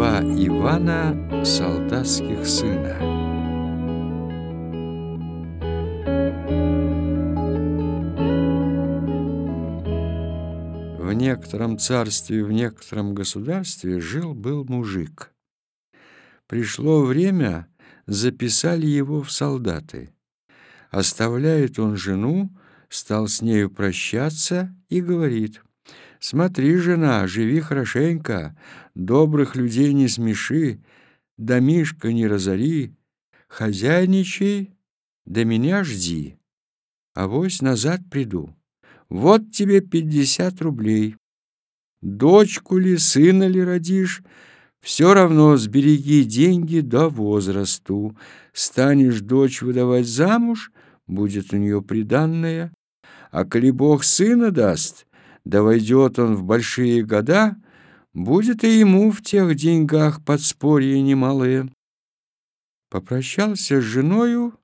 Два Ивана солдатских сына. В некотором царстве, в некотором государстве жил-был мужик. Пришло время, записали его в солдаты. Оставляет он жену, стал с нею прощаться и говорит — Смотри, жена, живи хорошенько, добрых людей не смеши, домишко не разори, хозяйничай, до меня жди, а вось назад приду. Вот тебе пятьдесят рублей. Дочку ли, сына ли родишь, все равно сбереги деньги до возрасту. Станешь дочь выдавать замуж, будет у нее приданная, а коли Бог сына даст — да войдет он в большие года, будет и ему в тех деньгах подспорье немалое. Попрощался с женою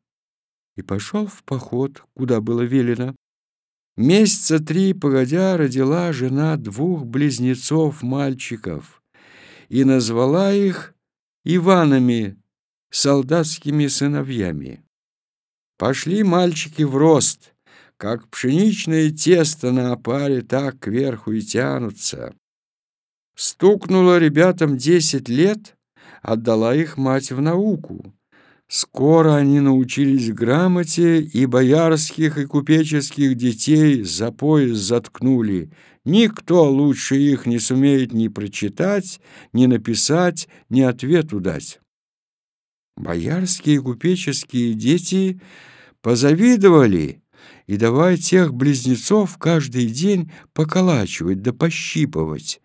и пошел в поход, куда было велено. Месяца три погодя родила жена двух близнецов-мальчиков и назвала их Иванами, солдатскими сыновьями. Пошли мальчики в рост — как пшеничное тесто на опаре, так кверху и тянутся. Стукнуло ребятам десять лет, отдала их мать в науку. Скоро они научились грамоте, и боярских, и купеческих детей за пояс заткнули. Никто лучше их не сумеет ни прочитать, ни написать, ни ответу дать. Боярские и купеческие дети позавидовали и давай тех близнецов каждый день поколачивать да пощипывать.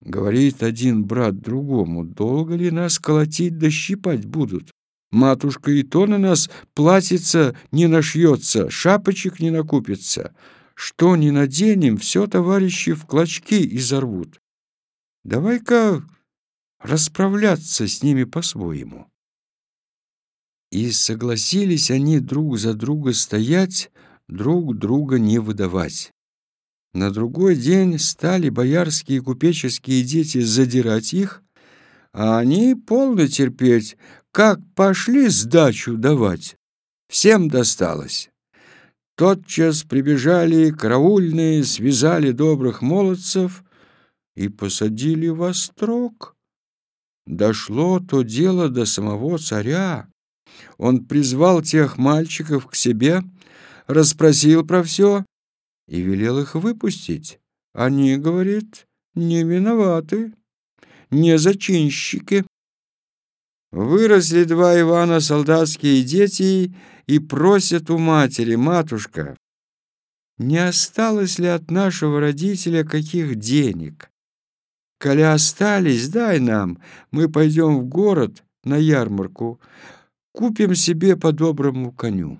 Говорит один брат другому, долго ли нас колотить да щипать будут? Матушка и то на нас платится не нашьется, шапочек не накупится. Что не наденем, все товарищи в клочки изорвут. Давай-ка расправляться с ними по-своему. И согласились они друг за друга стоять, друг друга не выдавать. На другой день стали боярские и купеческие дети задирать их, а они полно терпеть, как пошли сдачу давать. Всем досталось. Тотчас прибежали караульные, связали добрых молодцев и посадили во строк. Дошло то дело до самого царя. Он призвал тех мальчиков к себе, расспросил про все и велел их выпустить. Они, говорит, не виноваты, не зачинщики. Выросли два Ивана солдатские дети и просят у матери, матушка, не осталось ли от нашего родителя каких денег? Коли остались, дай нам, мы пойдем в город на ярмарку, купим себе по доброму коню.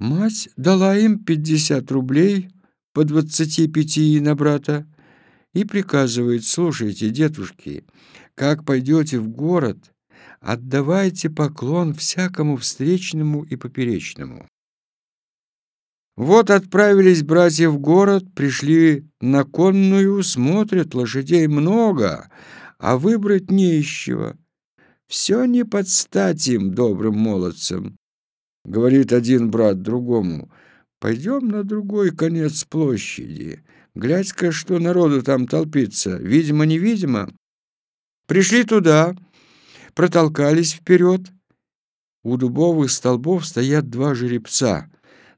Мать дала им пятьдесят рублей по двадцати пяти на брата и приказывает, слушайте, дедушки, как пойдете в город, отдавайте поклон всякому встречному и поперечному. Вот отправились братья в город, пришли на конную, смотрят, лошадей много, а выбрать не из чего. Все не под стать им, добрым молодцам. Говорит один брат другому, пойдем на другой конец площади. Глядь-ка, что народу там толпится, видимо-невидимо. Пришли туда, протолкались вперед. У дубовых столбов стоят два жеребца,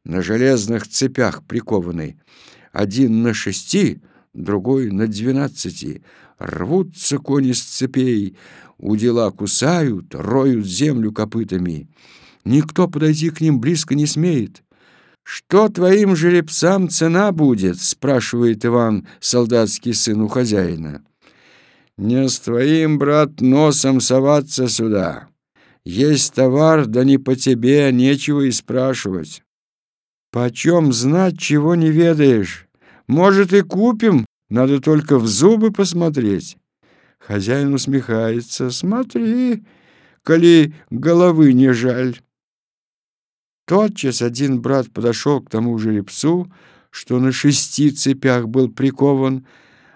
на железных цепях прикованный. Один на шести, другой на двенадцати. Рвутся кони с цепей, удила кусают, роют землю копытами. Никто подойти к ним близко не смеет. «Что твоим жеребцам цена будет?» — спрашивает Иван, солдатский сын у хозяина. «Не с твоим, брат, носом соваться сюда. Есть товар, да не по тебе, нечего и спрашивать. Почем знать, чего не ведаешь? Может, и купим, надо только в зубы посмотреть». Хозяин усмехается. «Смотри, коли головы не жаль». Тотчас один брат подошел к тому жеребцу, что на шести цепях был прикован,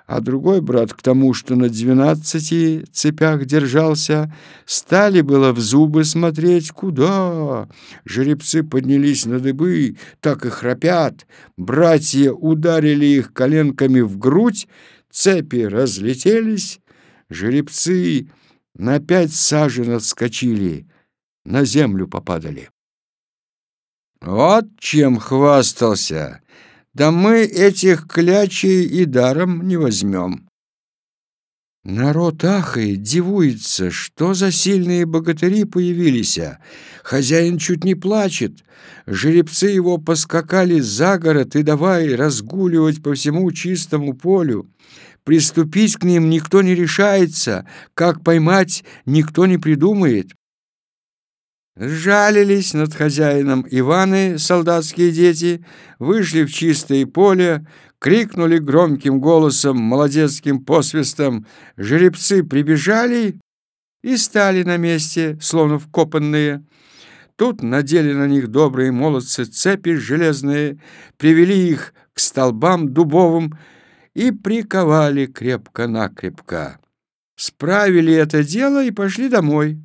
а другой брат к тому, что на двенадцати цепях держался, стали было в зубы смотреть, куда. Жеребцы поднялись на дыбы, так и храпят. Братья ударили их коленками в грудь, цепи разлетелись, жеребцы на пять сажен отскочили, на землю попадали. Вот чем хвастался да мы этих клячей и даром не возьмем. Народ ахает, дивуется, что за сильные богатыри появились. Хозяин чуть не плачет. Жеребцы его поскакали за город и давай разгуливать по всему чистому полю. Приступить к ним никто не решается, как поймать никто не придумает. Жалились над хозяином Иваны, солдатские дети, вышли в чистое поле, крикнули громким голосом, молодецким посвистом. Жеребцы прибежали и стали на месте, словно вкопанные. Тут надели на них добрые молодцы цепи железные, привели их к столбам дубовым и приковали крепко-накрепко. Справили это дело и пошли домой.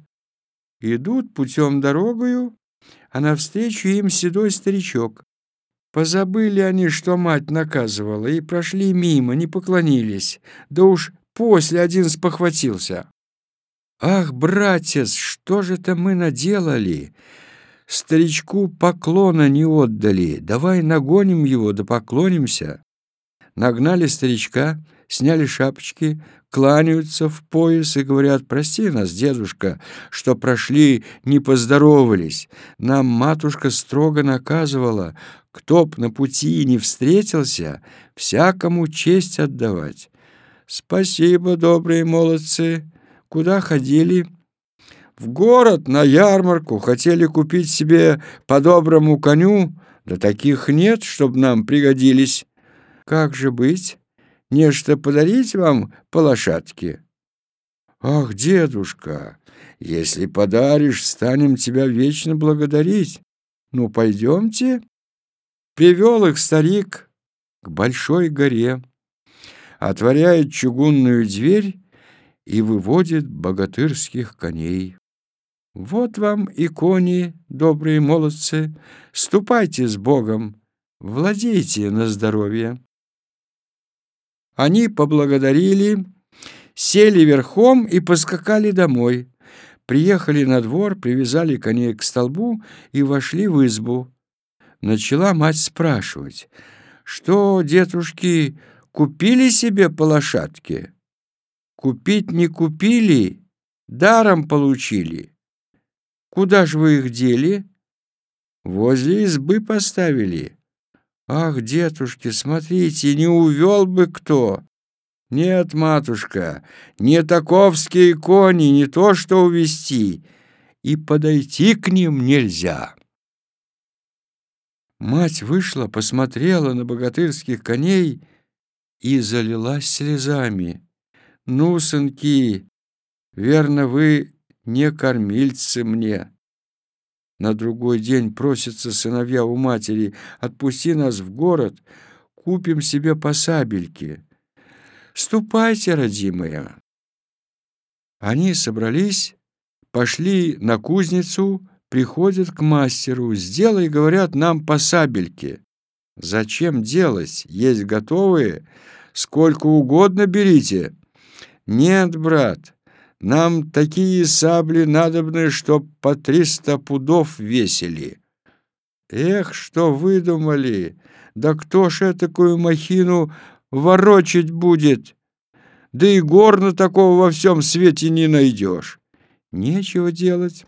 Идут путем дорогою, а навстречу им седой старичок. Позабыли они, что мать наказывала, и прошли мимо, не поклонились. Да уж после один спохватился. «Ах, братец, что же это мы наделали? Старичку поклона не отдали. Давай нагоним его, да поклонимся». Нагнали старичка, сняли шапочки, кланяются в пояс и говорят, «Прости нас, дедушка, что прошли, не поздоровались. Нам матушка строго наказывала, кто б на пути не встретился, всякому честь отдавать». «Спасибо, добрые молодцы. Куда ходили?» «В город, на ярмарку. Хотели купить себе по доброму коню, да таких нет, чтоб нам пригодились. Как же быть?» Нечто подарить вам по лошадке?» «Ах, дедушка, если подаришь, станем тебя вечно благодарить. Ну, пойдемте». Привел их старик к большой горе, отворяет чугунную дверь и выводит богатырских коней. «Вот вам и кони, добрые молодцы, ступайте с Богом, владейте на здоровье». Они поблагодарили, сели верхом и поскакали домой. Приехали на двор, привязали коней к столбу и вошли в избу. Начала мать спрашивать, что, дедушки, купили себе по лошадке? Купить не купили, даром получили. Куда же вы их дели? Возле избы поставили. «Ах, дедушки, смотрите, не увел бы кто!» «Нет, матушка, не таковские кони, не то что увести, и подойти к ним нельзя». Мать вышла, посмотрела на богатырских коней и залилась слезами. «Ну, сынки, верно, вы не кормильцы мне». На другой день просятся сыновья у матери, отпусти нас в город, купим себе по сабельке. Ступайте, родимая. Они собрались, пошли на кузницу, приходят к мастеру. Сделай, говорят, нам по сабельке. Зачем делать? Есть готовые? Сколько угодно берите. Нет, брат, нам такие сабли надобны, чтоб по триста пудов весили. Эх, что выдумали! Да кто ж такую махину ворочать будет? Да и горна такого во всем свете не найдешь. Нечего делать.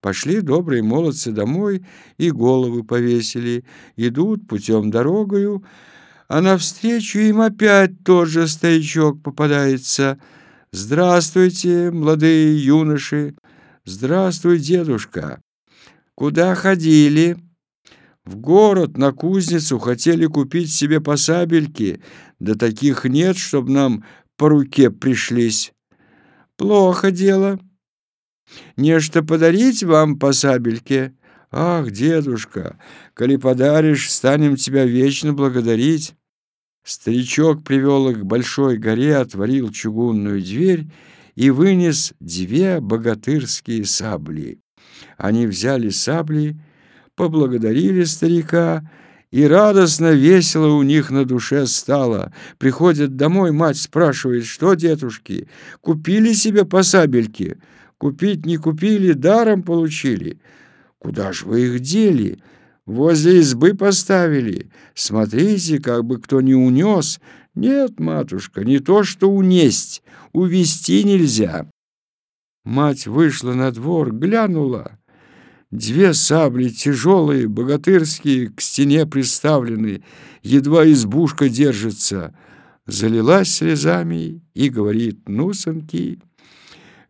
Пошли добрые молодцы домой и головы повесили. Идут путем дорогою, а навстречу им опять тот же старичок попадается — «Здравствуйте, молодые юноши! Здравствуй, дедушка! Куда ходили?» «В город, на кузницу, хотели купить себе посабельки, да таких нет, чтоб нам по руке пришлись. Плохо дело. Нечто подарить вам по сабельке? Ах, дедушка, коли подаришь, станем тебя вечно благодарить. Старичок привел их к большой горе, отворил чугунную дверь и вынес две богатырские сабли. Они взяли сабли, поблагодарили старика, и радостно, весело у них на душе стало. Приходят домой, мать спрашивает, что, дедушки, купили себе по сабельке? Купить не купили, даром получили. Куда ж вы их дели? Возле избы поставили. Смотрите, как бы кто не унес. Нет, матушка, не то что унесть, увести нельзя. Мать вышла на двор, глянула. Две сабли тяжелые, богатырские, к стене приставлены, едва избушка держится. Залилась слезами и говорит, ну, сынки,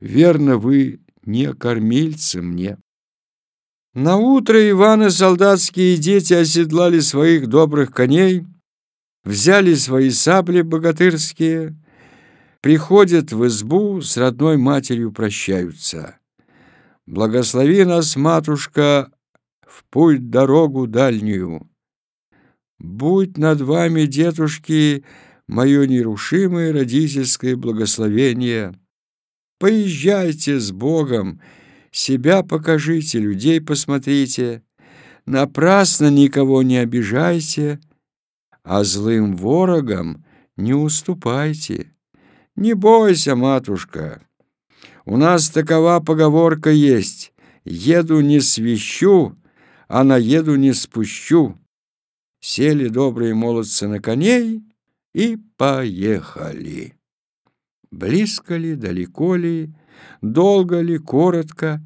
верно, вы не кормильцы мне. На утро Иван и солдатские дети оседлали своих добрых коней, взяли свои сабли богатырские, приходят в избу, с родной матерью прощаются. Благослови нас, матушка, в путь дорогу дальнюю. Будь над вами, дедушки, мое нерушимое родительское благословение. Поезжайте с Богом, себя покажите, людей посмотрите, напрасно никого не обижайте, а злым ворогам не уступайте. Не бойся, матушка. У нас такова поговорка есть: еду не свищу, а на еду не спущу. Сели добрые молодцы на коней и поехали. Близко ли, далеко ли, долго ли, коротко.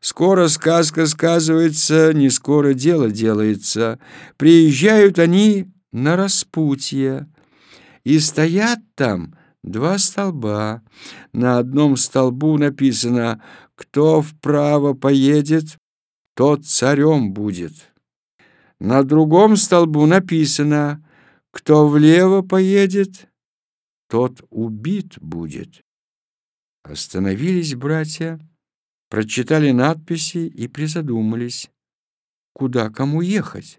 Скоро сказка сказывается, не скоро дело делается. Приезжают они на распутье и стоят там два столба. На одном столбу написано «Кто вправо поедет, тот царем будет». На другом столбу написано «Кто влево поедет, тот убит будет». Остановились братья, прочитали надписи и призадумались, куда кому ехать.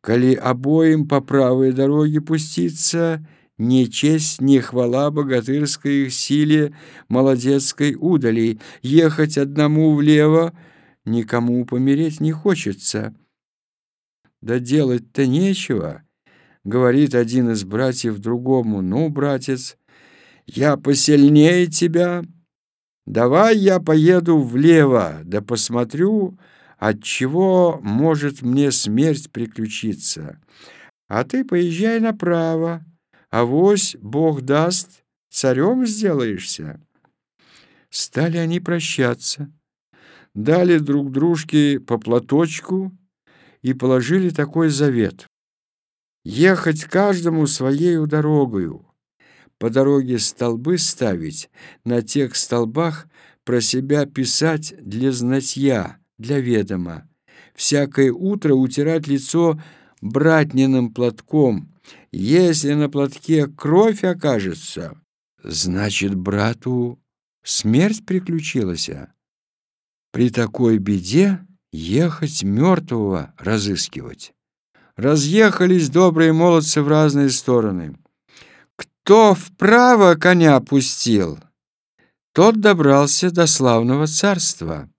Коли обоим по правой дороге пуститься, ни честь, ни хвала богатырской их силе молодецкой удали. Ехать одному влево никому помереть не хочется. Да делать-то нечего, говорит один из братьев другому. Ну, братец, я посильнее тебя. Давай я поеду влево, да посмотрю, от чего может мне смерть приключиться. А ты поезжай направо, а вось Бог даст, царем сделаешься. Стали они прощаться, дали друг дружке по платочку и положили такой завет: ехать каждому своею дорогою по дороге столбы ставить, на тех столбах про себя писать для знатья, для ведома. Всякое утро утирать лицо братниным платком. Если на платке кровь окажется, значит, брату смерть приключилась. При такой беде ехать мертвого разыскивать. Разъехались добрые молодцы в разные стороны. Кто вправо коня пустил, тот добрался до славного царства.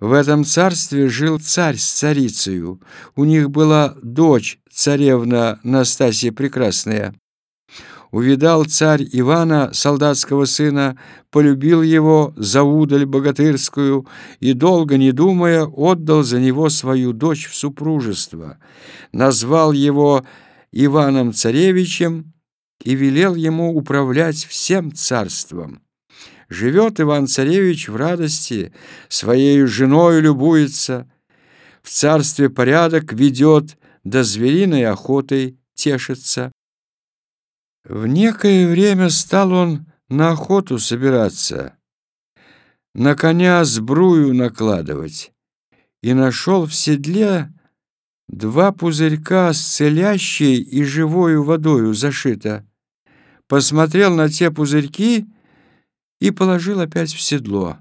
В этом царстве жил царь с царицею. У них была дочь, царевна Настасья Прекрасная. Увидал царь Ивана, солдатского сына, полюбил его за удаль богатырскую и, долго не думая, отдал за него свою дочь в супружество. Назвал его Иваном Царевичем и велел ему управлять всем царством. Живет Иван-царевич в радости, своей женой любуется, в царстве порядок ведет, да звериной охотой тешится. В некое время стал он на охоту собираться, на коня сбрую накладывать, и нашел в седле два пузырька с целящей и живою водою зашито посмотрел на те пузырьки и положил опять в седло.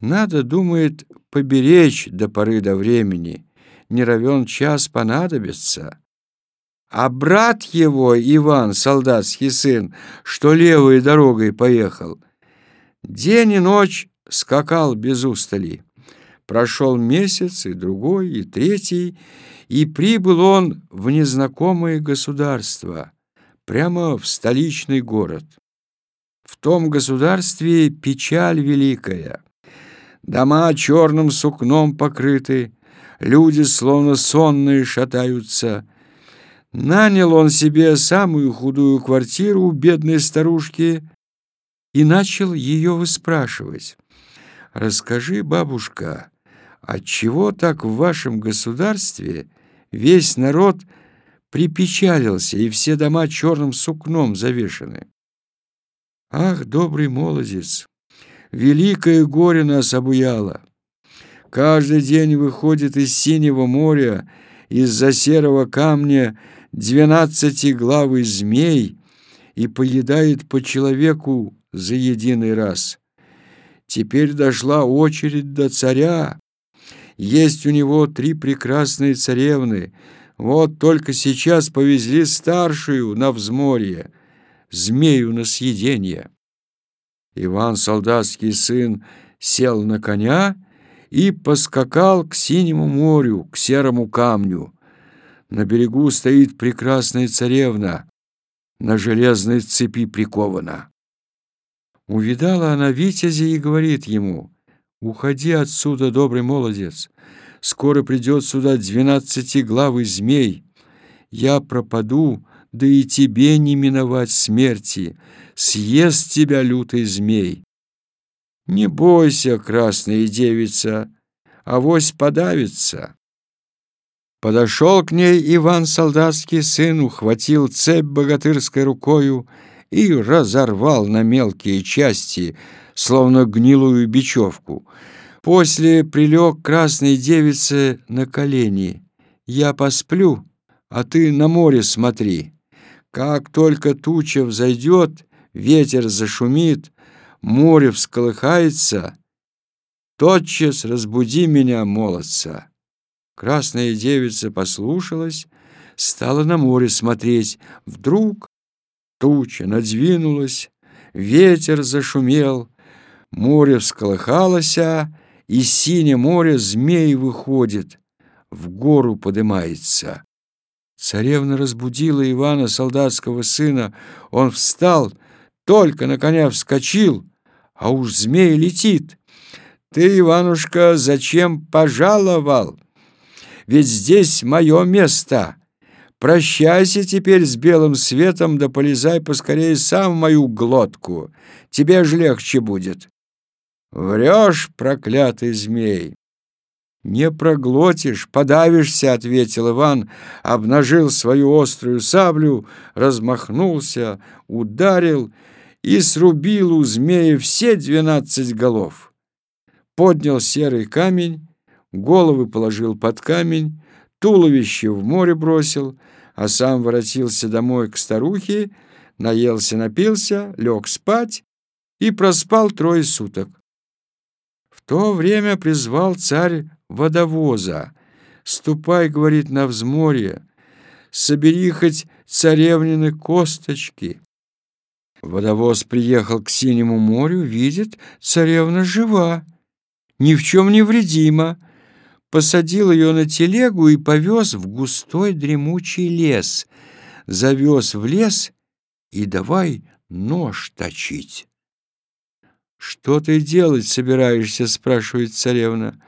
Надо, думает, поберечь до поры до времени, не равен час понадобится. а брат его, Иван, солдатский сын, что левой дорогой поехал, день и ночь скакал без устали. Прошел месяц, и другой, и третий, и прибыл он в незнакомое государство, прямо в столичный город. В том государстве печаль великая. Дома черным сукном покрыты, люди словно сонные шатаются. Нанял он себе самую худую квартиру у бедной старушки и начал ее выспрашивать. «Расскажи, бабушка, отчего так в вашем государстве весь народ припечалился и все дома черным сукном завешаны?» «Ах, добрый молодец! Великое горе нас обуяло! Каждый день выходит из синего моря, из-за серого камня двенадцатиглавый змей и поедает по человеку за единый раз. Теперь дошла очередь до царя. Есть у него три прекрасные царевны. Вот только сейчас повезли старшую на взморье, змею на съеденье. Иван, солдатский сын, сел на коня и поскакал к синему морю, к серому камню. На берегу стоит прекрасная царевна, на железной цепи прикована. Увидала она Витязя и говорит ему, «Уходи отсюда, добрый молодец, скоро придет сюда двенадцатиглавый змей. Я пропаду, да и тебе не миновать смерти, съест тебя лютый змей. Не бойся, красная девица, авось подавится». Подошел к ней Иван Солдатский сын, ухватил цепь богатырской рукою и разорвал на мелкие части, словно гнилую бечевку. После прилег красной девице на колени. «Я посплю, а ты на море смотри. Как только туча взойдет, ветер зашумит, море всколыхается, тотчас разбуди меня, молодца». Красная девица послушалась, стала на море смотреть. Вдруг туча надвинулась, ветер зашумел, море всколыхалось, и синее море змей выходит, в гору подымается. Царевна разбудила Ивана, солдатского сына. Он встал, только на коня вскочил, а уж змей летит. «Ты, Иванушка, зачем пожаловал?» ведь здесь мое место. Прощайся теперь с белым светом, да полезай поскорее сам в мою глотку. Тебе же легче будет. Врешь, проклятый змей. «Не проглотишь, подавишься», — ответил Иван, обнажил свою острую саблю, размахнулся, ударил и срубил у змея все двенадцать голов. Поднял серый камень головы положил под камень, туловище в море бросил, а сам воротился домой к старухе, наелся, напился, лег спать и проспал трое суток. То время призвал царь водовоза. «Ступай, — говорит, — на взморье, собери хоть царевнины косточки». Водовоз приехал к Синему морю, видит, царевна жива, ни в чем не вредима, посадил ее на телегу и повез в густой дремучий лес, завез в лес и давай нож точить. «Что ты делать собираешься?» — спрашивает царевна.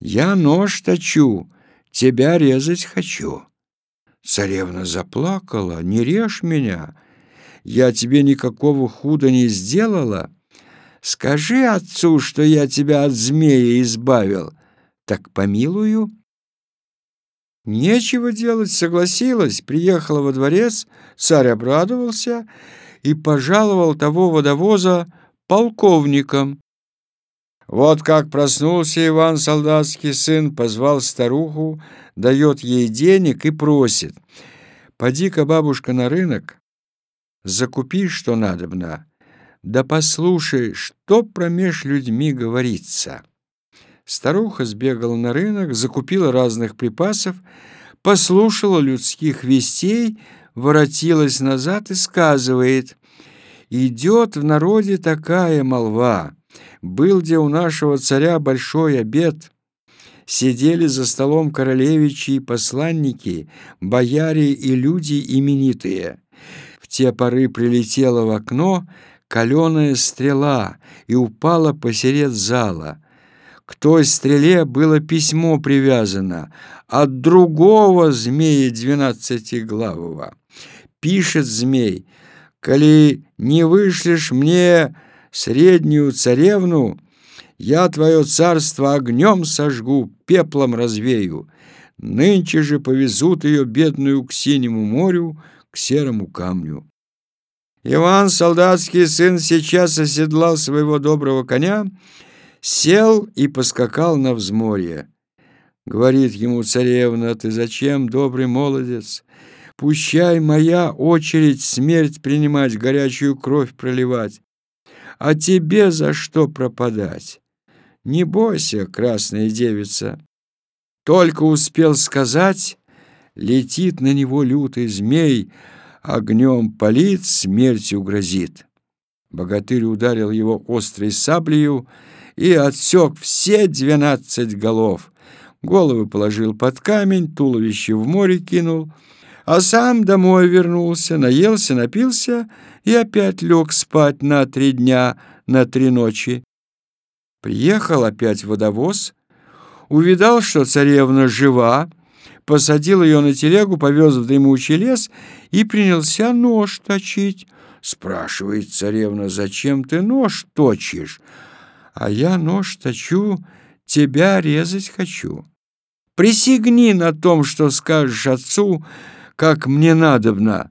«Я нож точу, тебя резать хочу». Царевна заплакала. «Не режь меня, я тебе никакого худа не сделала. Скажи отцу, что я тебя от змея избавил» так помилую. Нечего делать, согласилась, приехала во дворец, царь обрадовался и пожаловал того водовоза полковником. Вот как проснулся Иван, солдатский сын, позвал старуху, дает ей денег и просит. «Поди-ка, бабушка, на рынок, закупи, что надобно, да послушай, что промеж людьми говорится». Старуха сбегала на рынок, закупила разных припасов, послушала людских вестей, воротилась назад и сказывает, «Идет в народе такая молва. Был где у нашего царя большой обед. Сидели за столом королевичи и посланники, бояре и люди именитые. В те поры прилетела в окно каленая стрела и упала посеред зала. К той стреле было письмо привязано от другого змея двенадцатиглавого. Пишет змей, «Коли не вышлешь мне среднюю царевну, я твое царство огнем сожгу, пеплом развею. Нынче же повезут ее бедную к синему морю, к серому камню». Иван, солдатский сын, сейчас оседлал своего доброго коня, сел и поскакал на взморье. Говорит ему царевна, ты зачем, добрый молодец? Пущай моя очередь смерть принимать, горячую кровь проливать. А тебе за что пропадать? Не бойся, красная девица. Только успел сказать, летит на него лютый змей, огнем палит, смертью грозит. Богатырь ударил его острой саблею и отсек все двенадцать голов. Головы положил под камень, туловище в море кинул, а сам домой вернулся, наелся, напился и опять лег спать на три дня, на три ночи. Приехал опять водовоз, увидал, что царевна жива, посадил ее на телегу, повез в дымучий лес и принялся нож точить. Спрашивает царевна, зачем ты нож точишь? А я нож точу, тебя резать хочу. Присягни на том, что скажешь отцу, как мне надобно.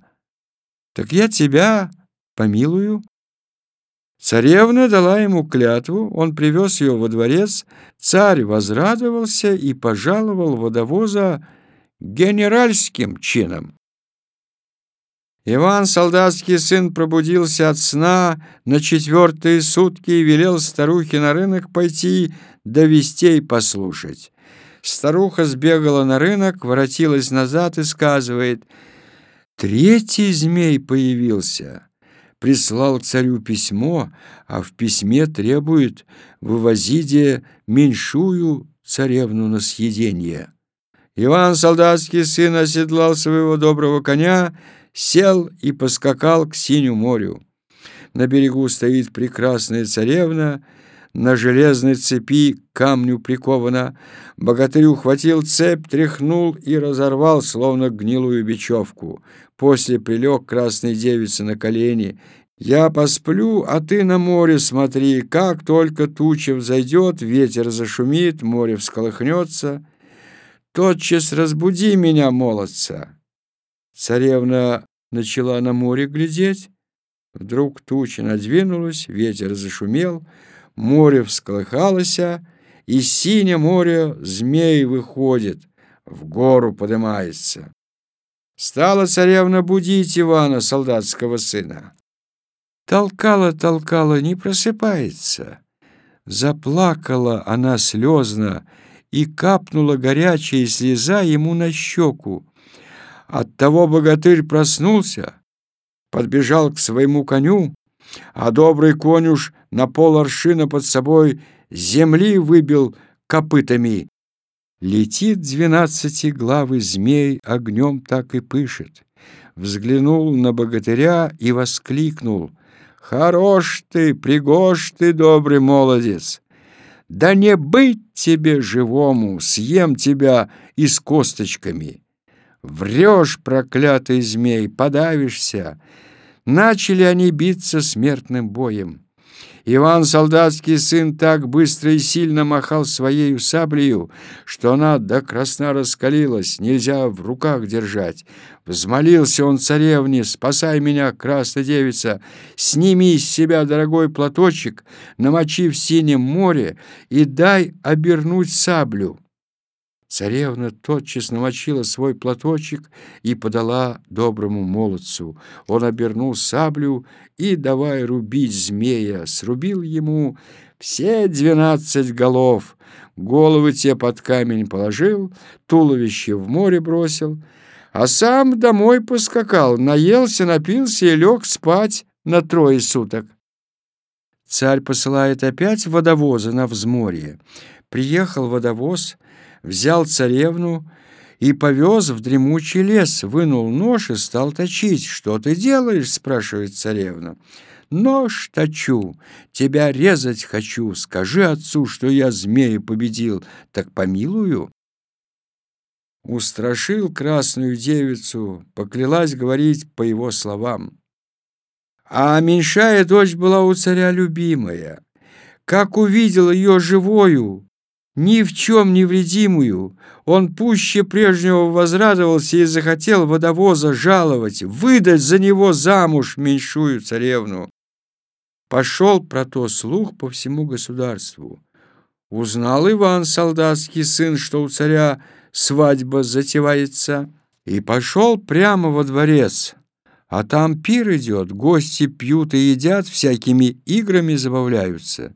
Так я тебя помилую. Царевна дала ему клятву, он привез ее во дворец, царь возрадовался и пожаловал водовоза генеральским чином. Иван, солдатский сын, пробудился от сна на четвертые сутки и велел старухе на рынок пойти, да вестей послушать. Старуха сбегала на рынок, воротилась назад и сказывает, «Третий змей появился» прислал царю письмо, а в письме требует вывозить меньшую царевну на съедение. Иван, солдатский сын, оседлал своего доброго коня, сел и поскакал к синему морю. На берегу стоит прекрасная царевна, на железной цепи камню прикована. Богатырь ухватил цепь, тряхнул и разорвал, словно гнилую бечевку. После прилег красной девице на колени. «Я посплю, а ты на море смотри. Как только туча взойдет, ветер зашумит, море всколыхнется» тотчас разбуди меня, молодца!» Царевна начала на море глядеть. Вдруг туча надвинулась, ветер зашумел, море всколыхалось, и синее море змей выходит, в гору поднимается. Стала царевна будить Ивана, солдатского сына. Толкала, толкала, не просыпается. Заплакала она слезно, и капнула горячая слеза ему на щеку. Оттого богатырь проснулся, подбежал к своему коню, а добрый конюш на пол аршина под собой земли выбил копытами. Летит двенадцатиглавый змей, огнем так и пышет. Взглянул на богатыря и воскликнул. «Хорош ты, пригож ты, добрый молодец! Да не быть тебе живому, съем тебя и с косточками. Врешь, проклятый змей, подавишься. Начали они биться смертным боем. Иван, солдатский сын, так быстро и сильно махал своей саблею, что она до красна раскалилась, нельзя в руках держать. Взмолился он царевне, спасай меня, красная девица, сними с себя дорогой платочек, намочи в синем море и дай обернуть саблю. Царевна тотчас намочила свой платочек и подала доброму молодцу. Он обернул саблю и, давай рубить змея, срубил ему все двенадцать голов. Головы те под камень положил, туловище в море бросил, а сам домой поскакал, наелся, напился и лег спать на трое суток. Царь посылает опять водовоза на взморье. Приехал водовоз, взял царевну и повез в дремучий лес, вынул нож и стал точить. «Что ты делаешь?» — спрашивает царевна. «Нож точу, тебя резать хочу. Скажи отцу, что я змея победил, так помилую». Устрашил красную девицу, поклялась говорить по его словам. А меньшая дочь была у царя любимая. Как увидел ее живою, ни в чем невредимую, он пуще прежнего возрадовался и захотел водовоза жаловать, выдать за него замуж меньшую царевну. Пошел про то слух по всему государству. Узнал Иван, солдатский сын, что у царя свадьба затевается, и пошел прямо во дворец. А там пир идет, гости пьют и едят, всякими играми забавляются.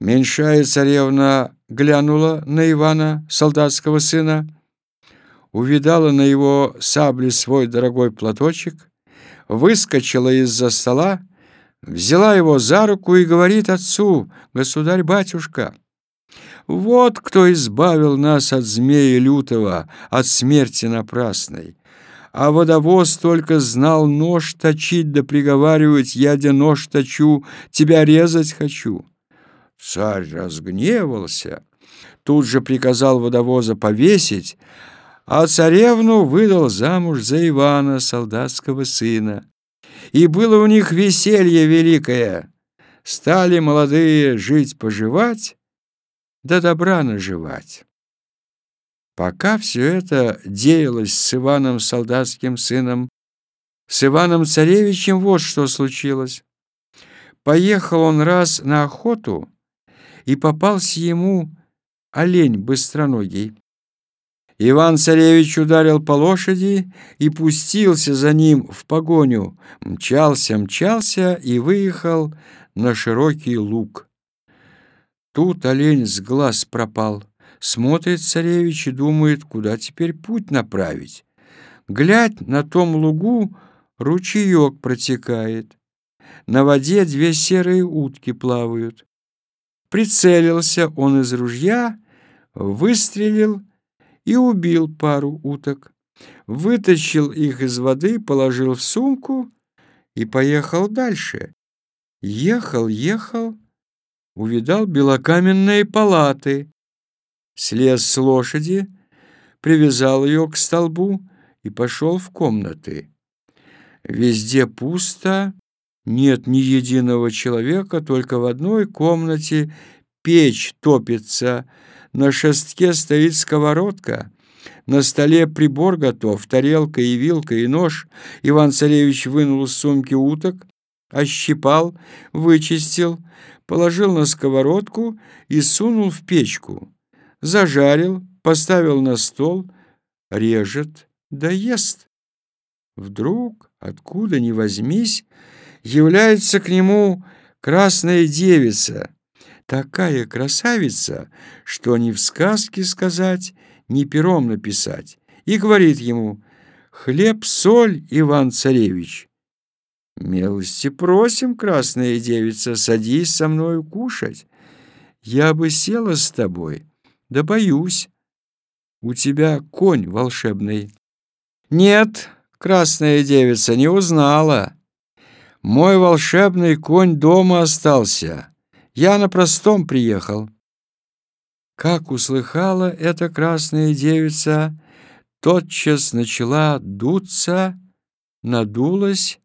Меньшая царевна глянула на Ивана, солдатского сына, увидала на его сабле свой дорогой платочек, выскочила из-за стола, взяла его за руку и говорит отцу, «Государь-батюшка, вот кто избавил нас от змея лютого, от смерти напрасной а водовоз только знал нож точить да приговаривать, я де нож точу, тебя резать хочу. Царь разгневался, тут же приказал водовоза повесить, а царевну выдал замуж за Ивана, солдатского сына. И было у них веселье великое. Стали молодые жить-поживать, да добра наживать. Пока все это деялось с Иваном солдатским сыном, с Иваном Царевичем вот что случилось. Поехал он раз на охоту, и попался ему олень быстроногий. Иван-царевич ударил по лошади и пустился за ним в погоню, мчался, мчался и выехал на широкий луг. Тут олень с глаз пропал. Смотрит царевич и думает, куда теперь путь направить. Глядь, на том лугу ручеек протекает. На воде две серые утки плавают. Прицелился он из ружья, выстрелил и убил пару уток. Вытащил их из воды, положил в сумку и поехал дальше. Ехал, ехал, увидал белокаменные палаты слез с лошади, привязал ее к столбу и пошел в комнаты. Везде пусто, нет ни единого человека, только в одной комнате печь топится, на шестке стоит сковородка, на столе прибор готов, тарелка и вилка и нож. Иван-царевич вынул из сумки уток, ощипал, вычистил, положил на сковородку и сунул в печку зажарил, поставил на стол, режет, да ест. Вдруг, откуда ни возьмись, является к нему красная девица, такая красавица, что ни в сказке сказать, ни пером написать, и говорит ему «Хлеб-соль, Иван-царевич». «Милости просим, красная девица, садись со мною кушать. Я бы села с тобой, да боюсь. У тебя конь волшебный. Нет, красная девица не узнала. Мой волшебный конь дома остался. Я на простом приехал. Как услыхала эта красная девица, тотчас начала дуться, надулась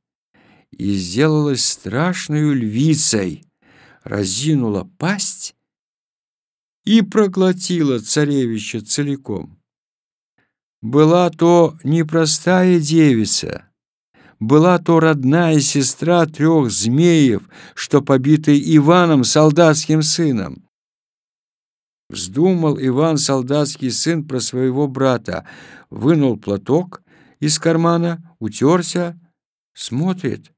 и сделалась страшной львицей, разинула пасть и проглотила царевича целиком. Была то непростая девица, была то родная сестра трех змеев, что побиты Иваном, солдатским сыном. Вздумал Иван, солдатский сын, про своего брата, вынул платок из кармана, утерся, смотрит,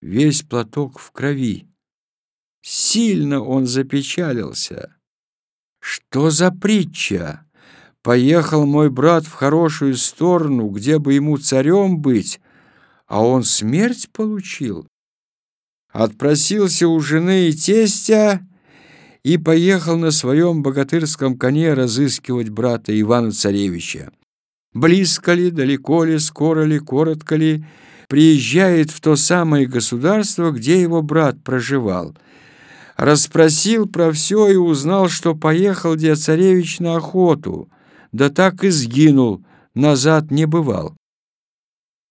весь платок в крови. Сильно он запечалился. Что за притча? Поехал мой брат в хорошую сторону, где бы ему царем быть, а он смерть получил. Отпросился у жены и тестя и поехал на своем богатырском коне разыскивать брата Ивана-Царевича. Близко ли, далеко ли, скоро ли, коротко ли, приезжает в то самое государство, где его брат проживал — расспросил про все и узнал, что поехал дед царевич на охоту, да так и сгинул, назад не бывал.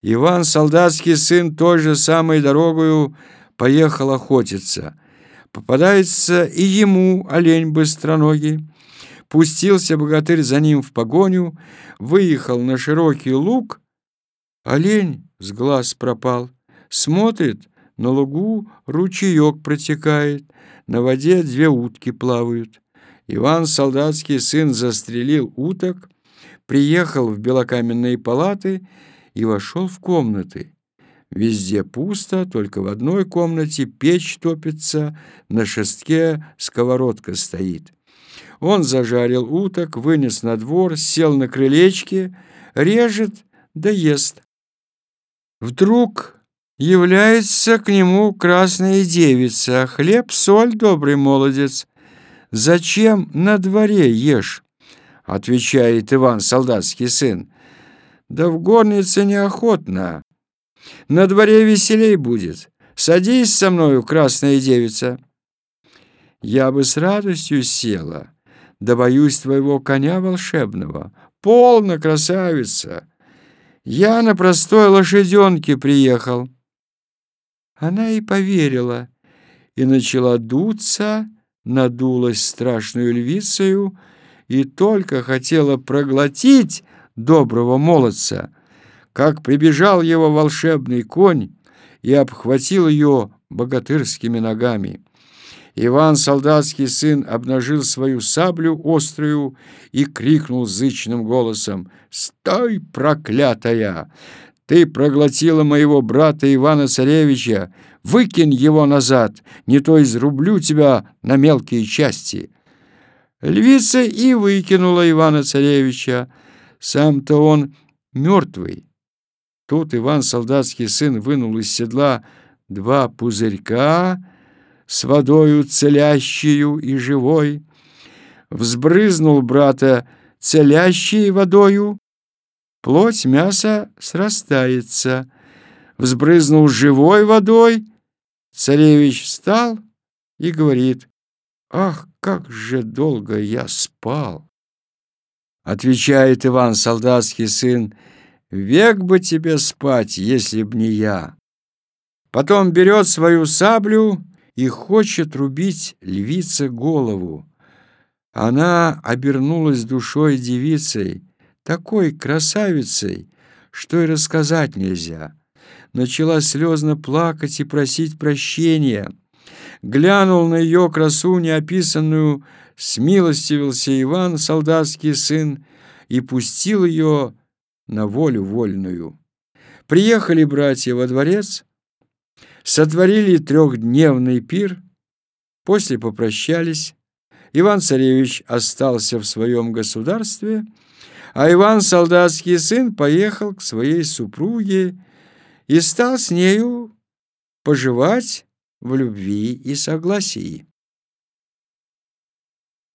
Иван, солдатский сын, той же самой дорогою поехал охотиться. Попадается и ему олень быстроногий. Пустился богатырь за ним в погоню, выехал на широкий луг. Олень с глаз пропал. Смотрит, на лугу ручеек протекает на воде две утки плавают. Иван, солдатский сын, застрелил уток, приехал в белокаменные палаты и вошел в комнаты. Везде пусто, только в одной комнате печь топится, на шестке сковородка стоит. Он зажарил уток, вынес на двор, сел на крылечке, режет да ест. Вдруг Является к нему красная девица. Хлеб, соль, добрый молодец. Зачем на дворе ешь? Отвечает Иван, солдатский сын. Да в горнице неохотно. На дворе веселей будет. Садись со мною, красная девица. Я бы с радостью села, да боюсь твоего коня волшебного. Полно, красавица. Я на простой лошаденке приехал. Она и поверила, и начала дуться, надулась страшную львицею и только хотела проглотить доброго молодца, как прибежал его волшебный конь и обхватил ее богатырскими ногами. Иван, солдатский сын, обнажил свою саблю острую и крикнул зычным голосом «Стой, проклятая! Ты проглотила моего брата Ивана-Царевича, выкинь его назад, не то изрублю тебя на мелкие части». Львица и выкинула Ивана-Царевича. Сам-то он мертвый. Тут Иван, солдатский сын, вынул из седла два пузырька с водою целящую и живой, взбрызнул брата целящей водою, Плоть мяса срастается. Взбрызнул живой водой. Царевич встал и говорит, «Ах, как же долго я спал!» Отвечает Иван, солдатский сын, «Век бы тебе спать, если б не я!» Потом берет свою саблю и хочет рубить львице голову. Она обернулась душой девицей, такой красавицей, что и рассказать нельзя. Начала слезно плакать и просить прощения. Глянул на ее красу неописанную, смилостивился Иван, солдатский сын, и пустил ее на волю вольную. Приехали братья во дворец, сотворили трехдневный пир, после попрощались. Иван-царевич остался в своем государстве, а Иван, солдатский сын, поехал к своей супруге и стал с нею поживать в любви и согласии.